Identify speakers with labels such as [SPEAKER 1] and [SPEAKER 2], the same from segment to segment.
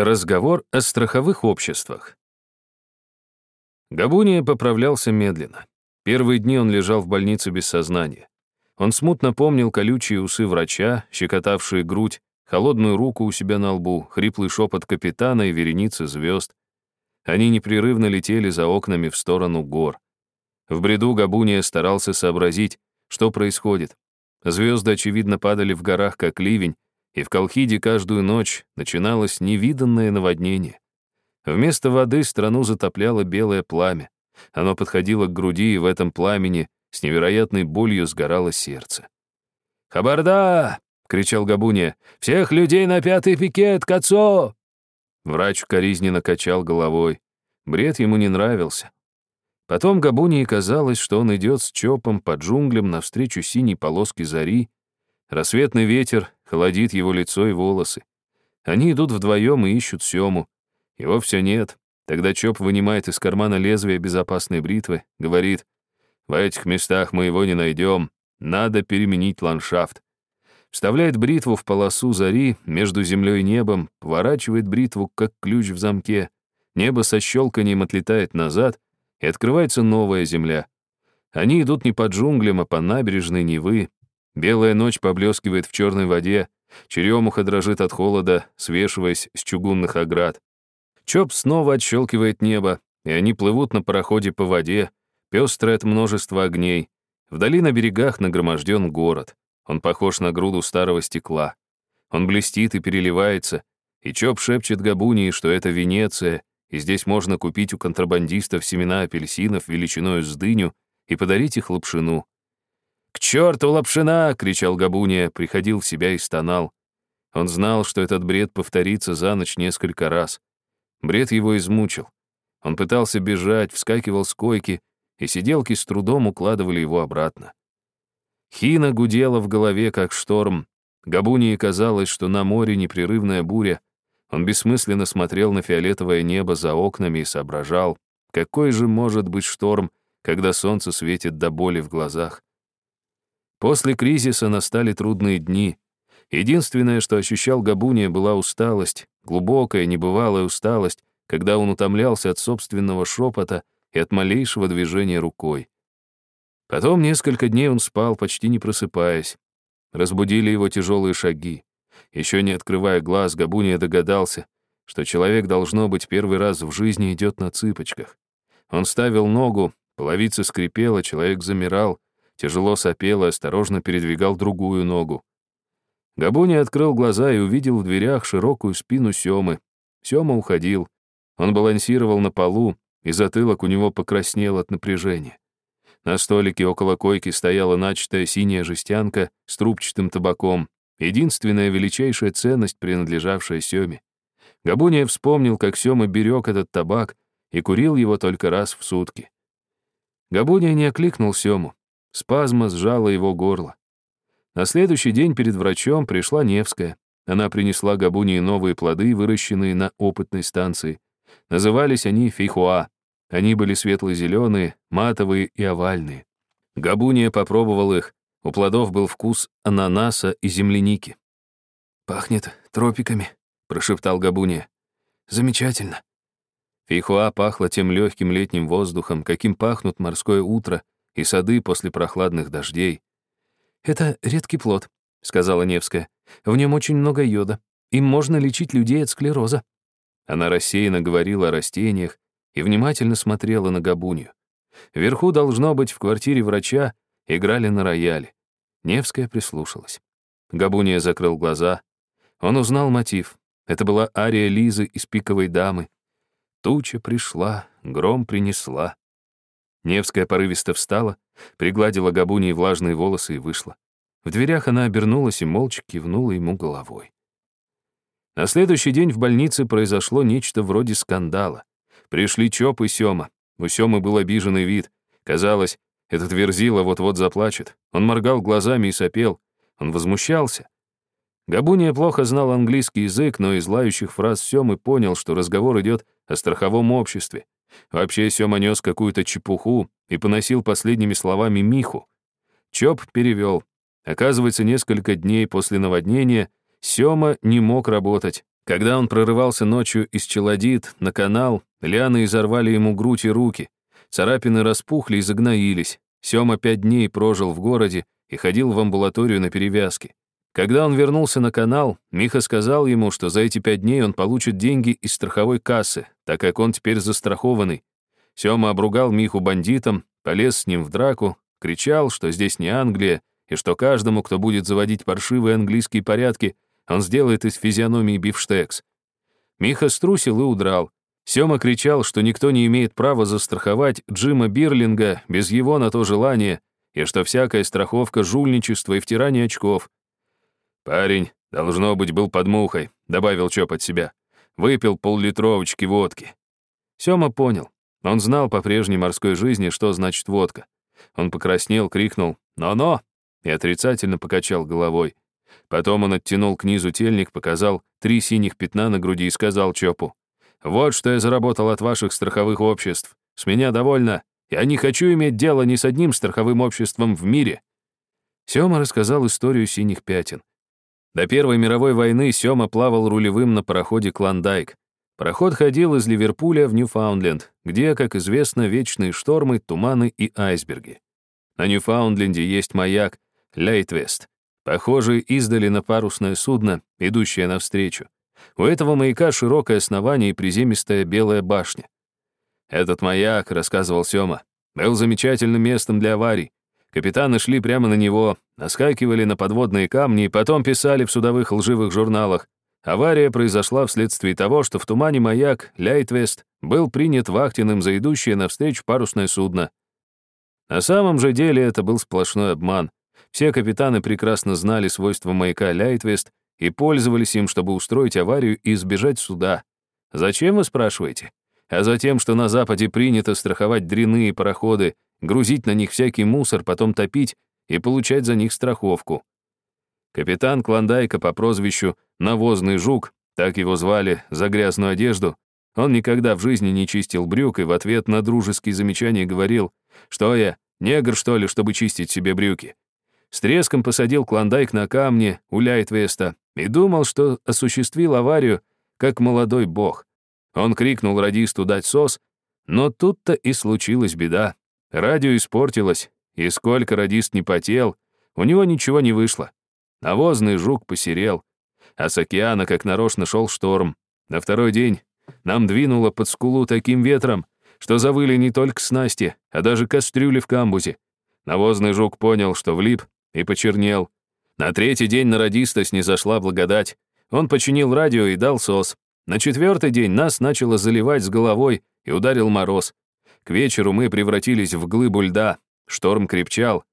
[SPEAKER 1] Разговор о страховых обществах. Габуния поправлялся медленно. Первые дни он лежал в больнице без сознания. Он смутно помнил колючие усы врача, щекотавшие грудь, холодную руку у себя на лбу, хриплый шепот капитана и вереницы звезд. Они непрерывно летели за окнами в сторону гор. В бреду Габуния старался сообразить, что происходит. Звезды, очевидно, падали в горах, как ливень, и в Колхиде каждую ночь начиналось невиданное наводнение. Вместо воды страну затопляло белое пламя. Оно подходило к груди, и в этом пламени с невероятной болью сгорало сердце. «Хабарда!» — кричал Габуния. «Всех людей на пятый пикет, к отцу!» Врач коризненно качал головой. Бред ему не нравился. Потом Габунии казалось, что он идет с чопом по джунглям навстречу синей полоске зари. Рассветный ветер холодит его лицо и волосы. Они идут вдвоем и ищут Сему. Его все нет. Тогда Чоп вынимает из кармана лезвие безопасной бритвы, говорит, «В этих местах мы его не найдем, надо переменить ландшафт». Вставляет бритву в полосу зари между землей и небом, поворачивает бритву, как ключ в замке. Небо со щелканием отлетает назад, и открывается новая земля. Они идут не по джунглям, а по набережной Невы, Белая ночь поблескивает в черной воде, черемуха дрожит от холода, свешиваясь с чугунных оград. Чоп снова отщелкивает небо, и они плывут на пароходе по воде, пестрое от множества огней. Вдали на берегах нагроможден город. Он похож на груду старого стекла. Он блестит и переливается, и Чоп шепчет Габунии, что это Венеция, и здесь можно купить у контрабандистов семена апельсинов величиной с дыню и подарить их лапшину. «К черту лапшина!» — кричал Габуния, приходил в себя и стонал. Он знал, что этот бред повторится за ночь несколько раз. Бред его измучил. Он пытался бежать, вскакивал с койки, и сиделки с трудом укладывали его обратно. Хина гудела в голове, как шторм. Габунии казалось, что на море непрерывная буря. Он бессмысленно смотрел на фиолетовое небо за окнами и соображал, какой же может быть шторм, когда солнце светит до боли в глазах. После кризиса настали трудные дни. Единственное, что ощущал Габуния, была усталость, глубокая, небывалая усталость, когда он утомлялся от собственного шепота и от малейшего движения рукой. Потом несколько дней он спал, почти не просыпаясь. Разбудили его тяжелые шаги. Еще не открывая глаз, Габуния догадался, что человек, должно быть, первый раз в жизни идет на цыпочках. Он ставил ногу, половица скрипела, человек замирал, тяжело сопел и осторожно передвигал другую ногу. Габуни открыл глаза и увидел в дверях широкую спину Семы. Сема уходил. Он балансировал на полу, и затылок у него покраснел от напряжения. На столике около койки стояла начатая синяя жестянка с трубчатым табаком, единственная величайшая ценность, принадлежавшая Семе. Габуния вспомнил, как Сема берег этот табак и курил его только раз в сутки. Габуния не окликнул Сему. Спазма сжала его горло. На следующий день перед врачом пришла Невская. Она принесла Габунии новые плоды, выращенные на опытной станции. Назывались они фейхуа. Они были светло-зеленые, матовые и овальные. Габуния попробовал их. У плодов был вкус ананаса и земляники. «Пахнет тропиками», — прошептал Габуния. «Замечательно». Фейхуа пахло тем легким летним воздухом, каким пахнут морское утро и сады после прохладных дождей. «Это редкий плод», — сказала Невская. «В нем очень много йода. Им можно лечить людей от склероза». Она рассеянно говорила о растениях и внимательно смотрела на Габунью. Вверху, должно быть, в квартире врача играли на рояле. Невская прислушалась. Габуния закрыл глаза. Он узнал мотив. Это была ария Лизы из «Пиковой дамы». Туча пришла, гром принесла. Невская порывисто встала, пригладила Габуни влажные волосы и вышла. В дверях она обернулась и молча кивнула ему головой. На следующий день в больнице произошло нечто вроде скандала. Пришли Чоп и Сёма. У Сёмы был обиженный вид. Казалось, этот Верзила вот-вот заплачет. Он моргал глазами и сопел. Он возмущался. Габуния плохо знал английский язык, но из лающих фраз Сёмы понял, что разговор идет о страховом обществе. Вообще Сёма нес какую-то чепуху и поносил последними словами Миху. Чоп перевел. Оказывается, несколько дней после наводнения Сёма не мог работать. Когда он прорывался ночью из Челодит на канал, лианы изорвали ему грудь и руки. Царапины распухли и загноились. Сёма пять дней прожил в городе и ходил в амбулаторию на перевязке. Когда он вернулся на канал, Миха сказал ему, что за эти пять дней он получит деньги из страховой кассы, так как он теперь застрахованный. Сёма обругал Миху бандитом, полез с ним в драку, кричал, что здесь не Англия, и что каждому, кто будет заводить паршивые английские порядки, он сделает из физиономии бифштекс. Миха струсил и удрал. Сёма кричал, что никто не имеет права застраховать Джима Бирлинга без его на то желания, и что всякая страховка — жульничество и втирание очков. «Парень, должно быть, был под мухой», — добавил Чоп от себя. Выпил поллитровочки водки. Сёма понял. Он знал по прежней морской жизни, что значит водка. Он покраснел, крикнул «Но-но!» и отрицательно покачал головой. Потом он оттянул к низу тельник, показал три синих пятна на груди и сказал Чопу, «Вот что я заработал от ваших страховых обществ. С меня довольно. Я не хочу иметь дело ни с одним страховым обществом в мире». Сёма рассказал историю синих пятен. До Первой мировой войны Сёма плавал рулевым на пароходе «Клондайк». Пароход ходил из Ливерпуля в Ньюфаундленд, где, как известно, вечные штормы, туманы и айсберги. На Ньюфаундленде есть маяк Лейтвест, похожий издали на парусное судно, идущее навстречу. У этого маяка широкое основание и приземистая белая башня. Этот маяк, рассказывал Сёма, был замечательным местом для аварий. Капитаны шли прямо на него, наскакивали на подводные камни и потом писали в судовых лживых журналах. Авария произошла вследствие того, что в тумане маяк Ляйтвест был принят вахтенным за идущее навстречу парусное судно. На самом же деле это был сплошной обман. Все капитаны прекрасно знали свойства маяка Лайтвест и пользовались им, чтобы устроить аварию и избежать суда. Зачем, вы спрашиваете? А за тем, что на Западе принято страховать дряные пароходы, грузить на них всякий мусор, потом топить и получать за них страховку. Капитан Клондайка по прозвищу «Навозный жук», так его звали за грязную одежду, он никогда в жизни не чистил брюк и в ответ на дружеские замечания говорил, что я, негр, что ли, чтобы чистить себе брюки. С треском посадил клондайк на камне у Ляйтвеста и думал, что осуществил аварию, как молодой бог. Он крикнул радисту дать сос, но тут-то и случилась беда. Радио испортилось, и сколько радист не потел, у него ничего не вышло. Навозный жук посерел, а с океана как нарочно шел шторм. На второй день нам двинуло под скулу таким ветром, что завыли не только снасти, а даже кастрюли в камбузе. Навозный жук понял, что влип, и почернел. На третий день на радиста снизошла благодать. Он починил радио и дал сос. На четвертый день нас начало заливать с головой и ударил мороз. К вечеру мы превратились в глыбу льда. Шторм крепчал.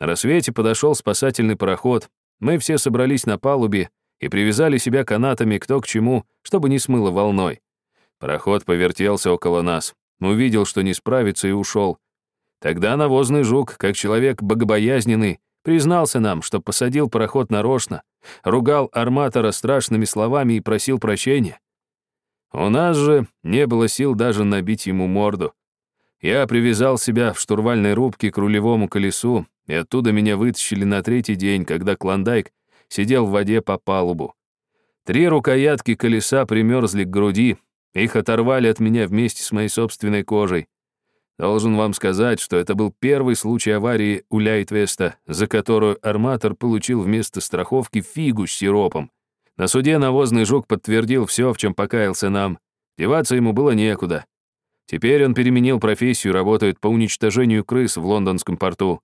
[SPEAKER 1] На рассвете подошел спасательный пароход. Мы все собрались на палубе и привязали себя канатами кто к чему, чтобы не смыло волной. Пароход повертелся около нас. Увидел, что не справится, и ушел. Тогда навозный жук, как человек богобоязненный, Признался нам, что посадил пароход нарочно, ругал арматора страшными словами и просил прощения. У нас же не было сил даже набить ему морду. Я привязал себя в штурвальной рубке к рулевому колесу, и оттуда меня вытащили на третий день, когда Клондайк сидел в воде по палубу. Три рукоятки колеса примерзли к груди, их оторвали от меня вместе с моей собственной кожей. Должен вам сказать, что это был первый случай аварии у Ляйтвеста, за которую арматор получил вместо страховки фигу с сиропом. На суде навозный жук подтвердил все, в чем покаялся нам. Деваться ему было некуда. Теперь он переменил профессию, работает по уничтожению крыс в лондонском порту.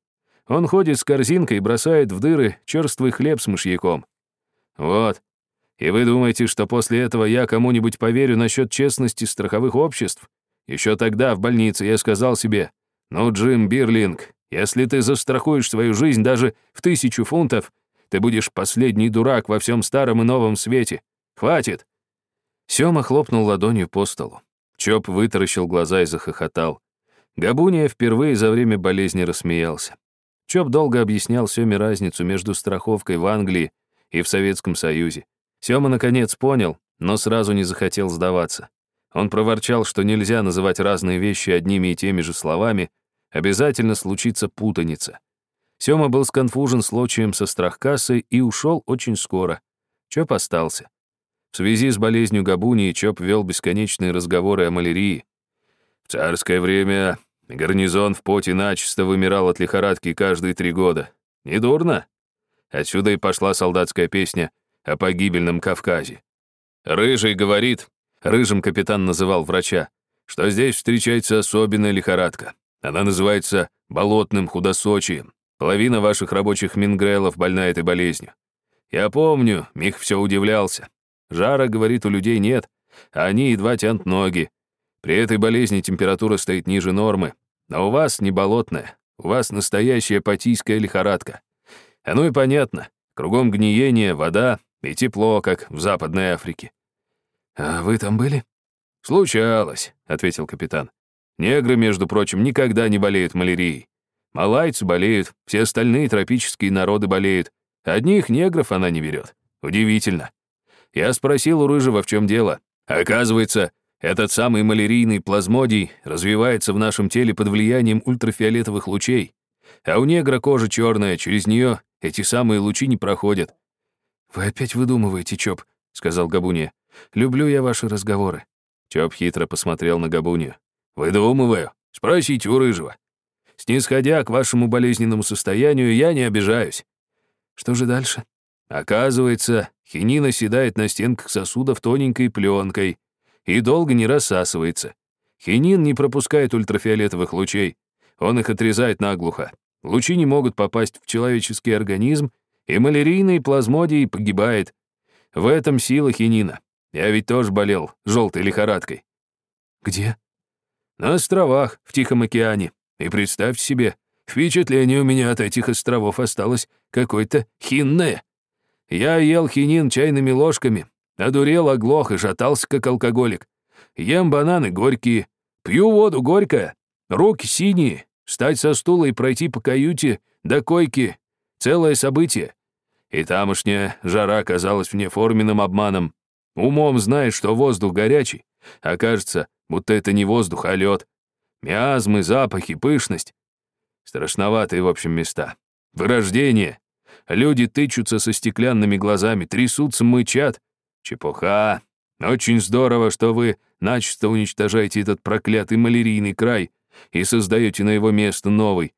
[SPEAKER 1] Он ходит с корзинкой и бросает в дыры черствый хлеб с мышьяком. Вот. И вы думаете, что после этого я кому-нибудь поверю насчет честности страховых обществ? Еще тогда в больнице я сказал себе, «Ну, Джим Бирлинг, если ты застрахуешь свою жизнь даже в тысячу фунтов, ты будешь последний дурак во всем старом и новом свете. Хватит!» Сёма хлопнул ладонью по столу. Чоп вытаращил глаза и захохотал. Габуния впервые за время болезни рассмеялся. Чоп долго объяснял Сёме разницу между страховкой в Англии и в Советском Союзе. Сёма наконец понял, но сразу не захотел сдаваться. Он проворчал, что нельзя называть разные вещи одними и теми же словами, обязательно случится путаница. Сёма был сконфужен случаем со страхкассой и ушел очень скоро. Чоп остался. В связи с болезнью Габуни Чоп вел бесконечные разговоры о малярии. В царское время гарнизон в поте начисто вымирал от лихорадки каждые три года. Недурно. Отсюда и пошла солдатская песня о погибельном Кавказе. Рыжий говорит, рыжим капитан называл врача, что здесь встречается особенная лихорадка. Она называется болотным худосочием. Половина ваших рабочих мингрелов больна этой болезнью. Я помню, Мих все удивлялся. Жара, говорит, у людей нет, а они едва тянут ноги. При этой болезни температура стоит ниже нормы. Но у вас не болотная, у вас настоящая патийская лихорадка. Оно и понятно. Кругом гниение, вода и тепло, как в Западной Африке. «А вы там были?» «Случалось», — ответил капитан. «Негры, между прочим, никогда не болеют малярией. Малайцы болеют, все остальные тропические народы болеют. Одних негров она не берет. Удивительно. Я спросил у Рыжего, в чем дело. Оказывается, этот самый малярийный плазмодий развивается в нашем теле под влиянием ультрафиолетовых лучей. А у негра кожа черная, через нее эти самые лучи не проходят. «Вы опять выдумываете, Чоп», — сказал Габуния. «Люблю я ваши разговоры». Чоп хитро посмотрел на Габунию. «Выдумываю. Спросите у Рыжего. Снисходя к вашему болезненному состоянию, я не обижаюсь. Что же дальше? Оказывается, хинин оседает на стенках сосудов тоненькой пленкой и долго не рассасывается. Хинин не пропускает ультрафиолетовых лучей. Он их отрезает наглухо. Лучи не могут попасть в человеческий организм, и малярийный плазмодий погибает. В этом сила хинина. Я ведь тоже болел желтой лихорадкой. Где? На островах, в Тихом океане. И представьте себе, впечатление у меня от этих островов осталось какое-то хинное. Я ел хинин чайными ложками, одурел, оглох и шатался, как алкоголик. Ем бананы горькие, пью воду горькая, руки синие, встать со стула и пройти по каюте до койки — целое событие. И тамошняя жара казалась мне форменным обманом. Умом знаешь, что воздух горячий, а кажется, будто это не воздух, а лед. Миазмы, запахи, пышность. Страшноватые, в общем, места. Вырождение. Люди тычутся со стеклянными глазами, трясутся, мычат. Чепуха. Очень здорово, что вы начисто уничтожаете этот проклятый малярийный край и создаете на его место новый.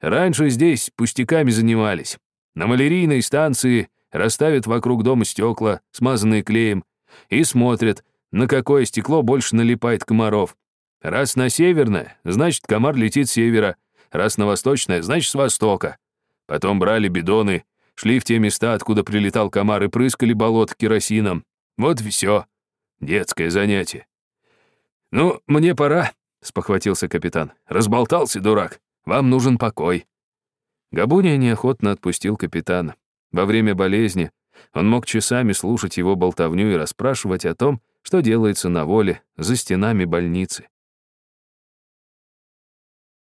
[SPEAKER 1] Раньше здесь пустяками занимались. На малярийной станции расставят вокруг дома стекла, смазанные клеем, и смотрят, на какое стекло больше налипает комаров. Раз на северное, значит, комар летит с севера. Раз на восточное, значит, с востока. Потом брали бидоны, шли в те места, откуда прилетал комар, и прыскали болот керосином. Вот все. Детское занятие. «Ну, мне пора», — спохватился капитан. «Разболтался, дурак. Вам нужен покой». Габуния неохотно отпустил капитана. Во время болезни он мог часами слушать его болтовню и расспрашивать о том, что делается на воле за стенами больницы.